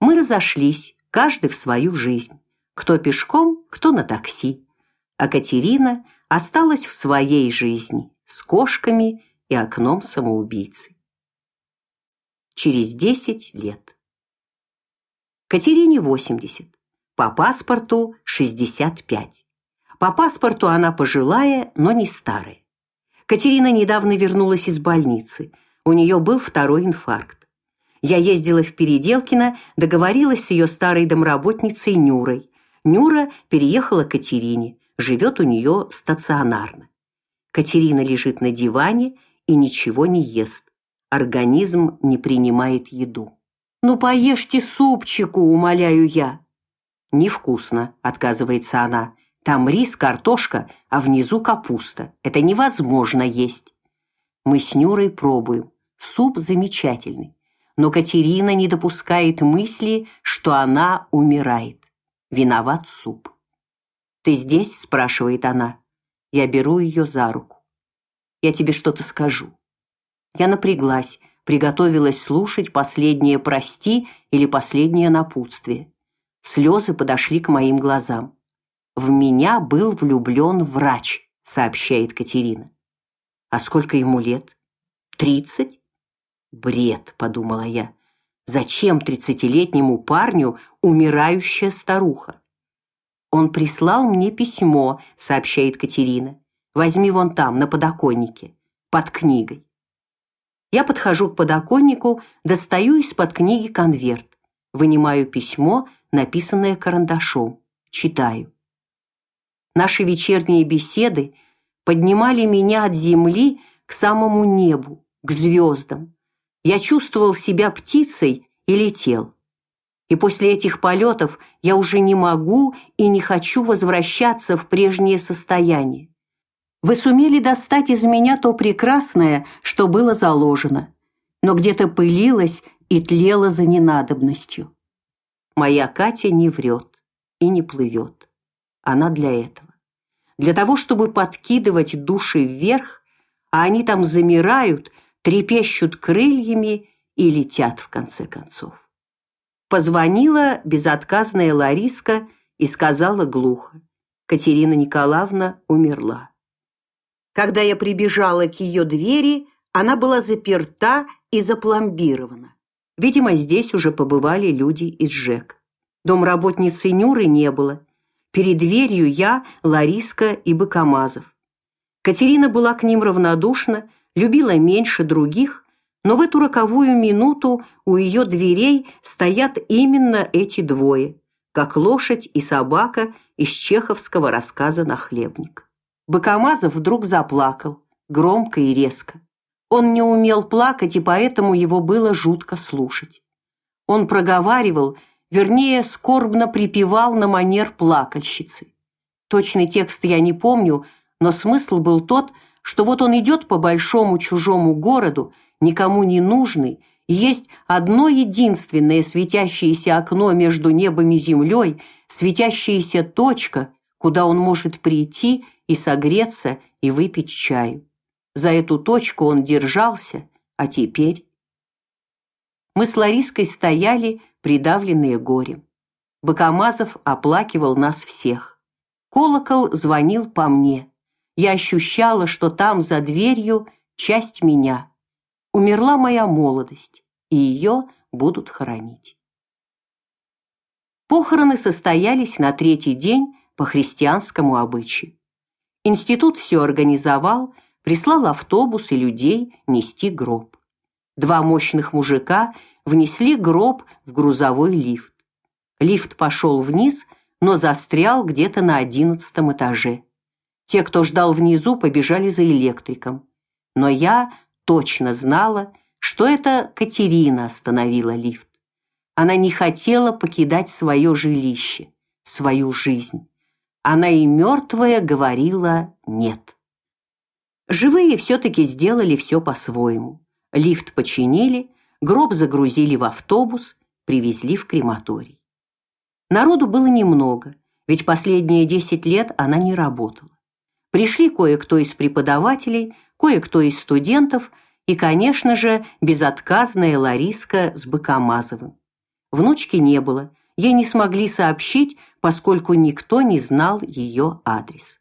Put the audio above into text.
Мы разошлись, каждый в свою жизнь. Кто пешком, кто на такси. А Катерина осталась в своей жизни с кошками и окном самоубийцы. Через 10 лет. Катерине 80. По паспорту 65. По паспорту она пожилая, но не старая. Катерина недавно вернулась из больницы. У нее был второй инфаркт. Я ездила в Переделкино, договорилась с ее старой домработницей Нюрой. Нюра переехала к Катерине, живет у нее стационарно. Катерина лежит на диване и ничего не ест. Организм не принимает еду. «Ну, поешьте супчику», — умоляю я. «Невкусно», — отказывается она. «Там рис, картошка, а внизу капуста. Это невозможно есть». Мы с Нюрой пробуем. Суп замечательный но Катерина не допускает мысли, что она умирает. Виноват суп. «Ты здесь?» – спрашивает она. Я беру ее за руку. «Я тебе что-то скажу». Я напряглась, приготовилась слушать последнее «прости» или последнее напутствие. Слезы подошли к моим глазам. «В меня был влюблен врач», – сообщает Катерина. «А сколько ему лет?» «Тридцать?» Бред, подумала я. Зачем тридцатилетнему парню умирающая старуха? Он прислал мне письмо, сообщает Катерина. Возьми вон там, на подоконнике, под книгой. Я подхожу к подоконнику, достаю из-под книги конверт, вынимаю письмо, написанное карандашом, читаю. Наши вечерние беседы поднимали меня от земли к самому небу, к звездам. Я чувствовал себя птицей и летел. И после этих полетов я уже не могу и не хочу возвращаться в прежнее состояние. Вы сумели достать из меня то прекрасное, что было заложено, но где-то пылилось и тлело за ненадобностью. Моя Катя не врет и не плывет. Она для этого. Для того, чтобы подкидывать души вверх, а они там замирают трепещут крыльями и летят в конце концов. Позвонила безотказная Лариска и сказала глухо: Катерина Николаевна умерла. Когда я прибежала к ее двери, она была заперта и запломбирована. Видимо, здесь уже побывали люди из ЖЭК. Домработницы Нюры не было. Перед дверью я, Лариска и Быкомазов. Катерина была к ним равнодушна, любила меньше других, но в эту роковую минуту у ее дверей стоят именно эти двое, как лошадь и собака из чеховского рассказа «Нахлебник». Бакамазов вдруг заплакал, громко и резко. Он не умел плакать, и поэтому его было жутко слушать. Он проговаривал, вернее, скорбно припевал на манер плакальщицы. Точный текст я не помню, но смысл был тот, что вот он идет по большому чужому городу, никому не нужный, и есть одно единственное светящееся окно между небом и землей, светящаяся точка, куда он может прийти и согреться и выпить чаю. За эту точку он держался, а теперь мы с Лариской стояли, придавленные горем. Бакамазов оплакивал нас всех. Колокол звонил по мне я ощущала, что там за дверью часть меня. Умерла моя молодость, и ее будут хоронить. Похороны состоялись на третий день по христианскому обычаю. Институт все организовал, прислал автобус и людей нести гроб. Два мощных мужика внесли гроб в грузовой лифт. Лифт пошел вниз, но застрял где-то на одиннадцатом этаже. Те, кто ждал внизу, побежали за электриком. Но я точно знала, что это Катерина остановила лифт. Она не хотела покидать свое жилище, свою жизнь. Она и мертвая говорила «нет». Живые все-таки сделали все по-своему. Лифт починили, гроб загрузили в автобус, привезли в крематорий. Народу было немного, ведь последние десять лет она не работала. Пришли кое-кто из преподавателей, кое-кто из студентов и, конечно же, безотказная Лариска с Быкомазовым. Внучки не было. Ей не смогли сообщить, поскольку никто не знал ее адрес.